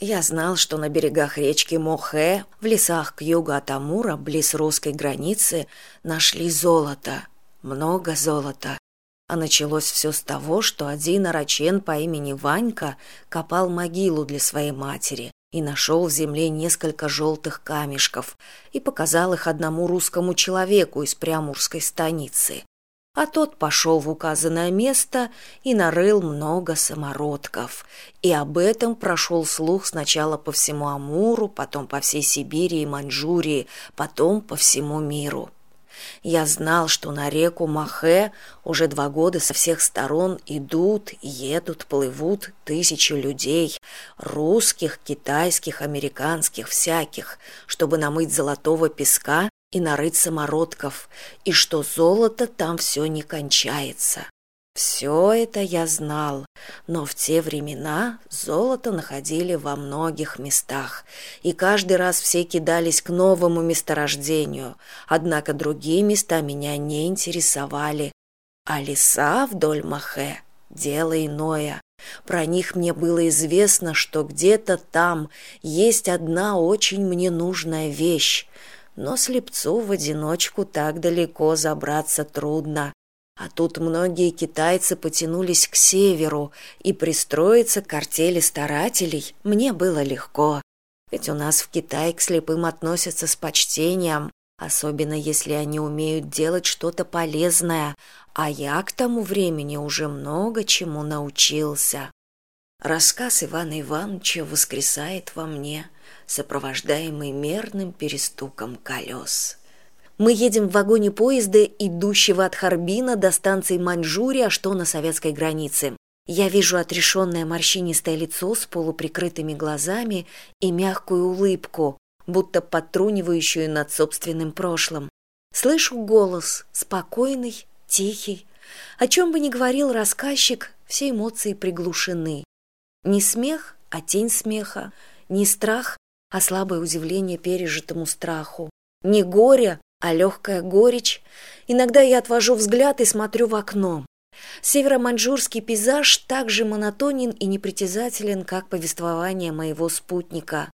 я знал что на берегах речки мохе в лесах к югу от амура близ русской границы нашли золото. Много золота. А началось все с того что один арачен по имени ванька копал могилу для своей матери и нашел в земле несколько желтых камешков и показал их одному русскому человеку из прямурской станицы а тот пошел в указанное место и нарыл много самородков. И об этом прошел слух сначала по всему амуру потом по всей сибири и маньчжурии потом по всему миру. Я знал что на реку махе уже два года со всех сторон идут едут плывут тысячи людей русских китайских американских всяких чтобы намыть золотого песка и нарыть самородков и что золото там все не кончается. Все это я знал но в те времена золото находили во многих местах и каждый раз все кидались к новому месторождению однако другие места меня не интересовали. А леса вдоль махе дело иное. Про них мне было известно что где то там есть одна очень мне нужная вещь но слепцу в одиночку так далеко забраться трудно. А тут многие китайцы потянулись к северу и пристроиться к артели старателей мне было легко. Ведь у нас в китае к слепым относятся с почтением особенно если они умеют делать что то полезное а я к тому времени уже много чему научился. Рассказ ивана ивановича воскресает во мне сопровождаемый мерным перестуком колес. Мы едем в вагоне поезда идущего от харбина до станции маньчжурия что на советской границе. Я вижу отрешенное морщинистое лицо с полуприкрытыми глазами и мягкую улыбку будто подтрунивающую над собственным прошлым. Слышу голос спокойный тихий. О чем бы ни говорил рассказчик все эмоции приглушены. Не смех а тень смеха не страх а слабое удивление пережитому страху. Не горе а легкая горечь. Иногда я отвожу взгляд и смотрю в окно. Северо-маньчжурский пейзаж так же монотонен и непритязателен как повествование моего спутника.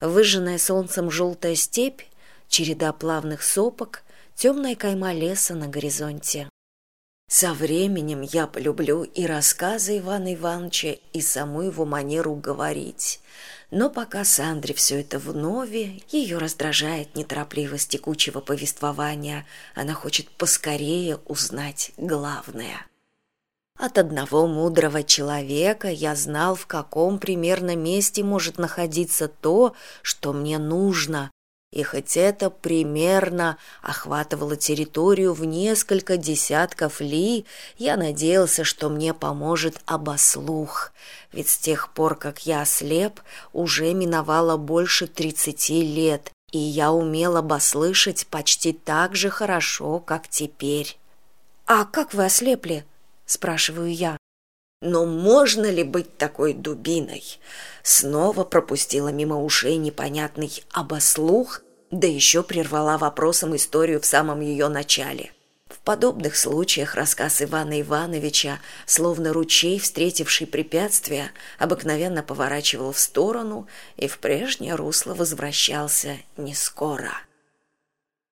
Выжженная солнцем желтая степь череда плавных сопок темная кайма леса на горизонте со временем я полюблю и рассказы ивана ивановича и саму его манеру говорить. Но пока сандре все это вновь ее раздражает неторопливость текучего повествования. Она хочет поскорее узнать главное. От одного мудрого человека я знал в каком примерно месте может находиться то что мне нужно и хоть это примерно охватывало территорию в несколько десятков ли я надеялся что мне поможет обослух. Ведь с тех пор как я ослеп уже миновало больше тридцати лет и я умел обослышать почти так же хорошо как теперь. А как вы ослепли спрашиваю я. Но можно ли быть такой дубиной снова пропустила мимо ушей непонятный обослух да еще прервала вопросом историю в самом ее начале. В подобных случаях рассказ ивана ивановича словно ручей встретивший препятствия обыкновенно поворачивал в сторону и в прежнее русло возвращался не скоро.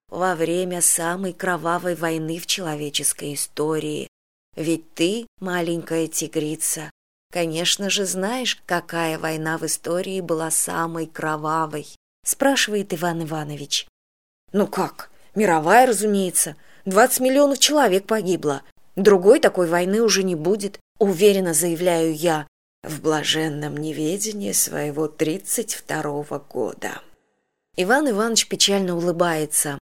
Во время самой кровавой войны в человеческой истории. Ведь ты маленькая тигрица конечно же знаешь какая война в истории была самой кровавой спрашивает иван иванович. Ну как? Мировая разумеется. Двадцать миллионов человек погибло. Другой такой войны уже не будет уверенно заявляю я в блаженном неведении своего тридцать второго года. Иван иванович печально улыбается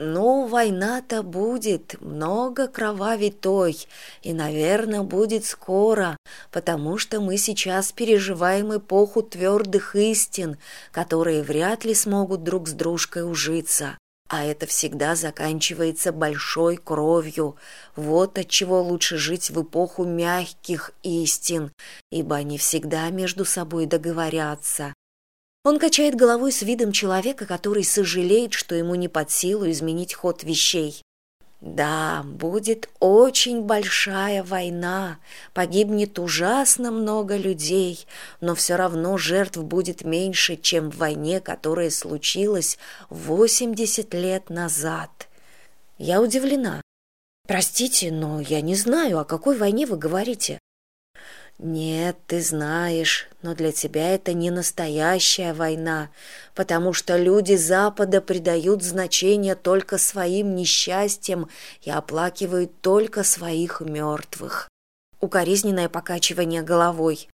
ну война то будет много кровавей той и наверное будет скоро потому что мы сейчас переживаем эпоху твердых истин которые вряд ли смогут друг с дружкой ужиться а это всегда заканчивается большой кровью. Вот от чего лучше жить в эпоху мягких истин ибо они всегда между собой договорятся он качает головой с видом человека который сожалеет что ему не под силу изменить ход вещей. Да будет очень большая война. Погибнет ужасно много людей но все равно жертв будет меньше чем в войне которая случилась восемьдесят лет назад я удивлена. Простите но я не знаю о какой войне вы говорите нет ты знаешь но для тебя это не настоящая война потому что люди запада придают значение только своим несчастьям и оплакивают только своих мертвых укоризненное покачивание головой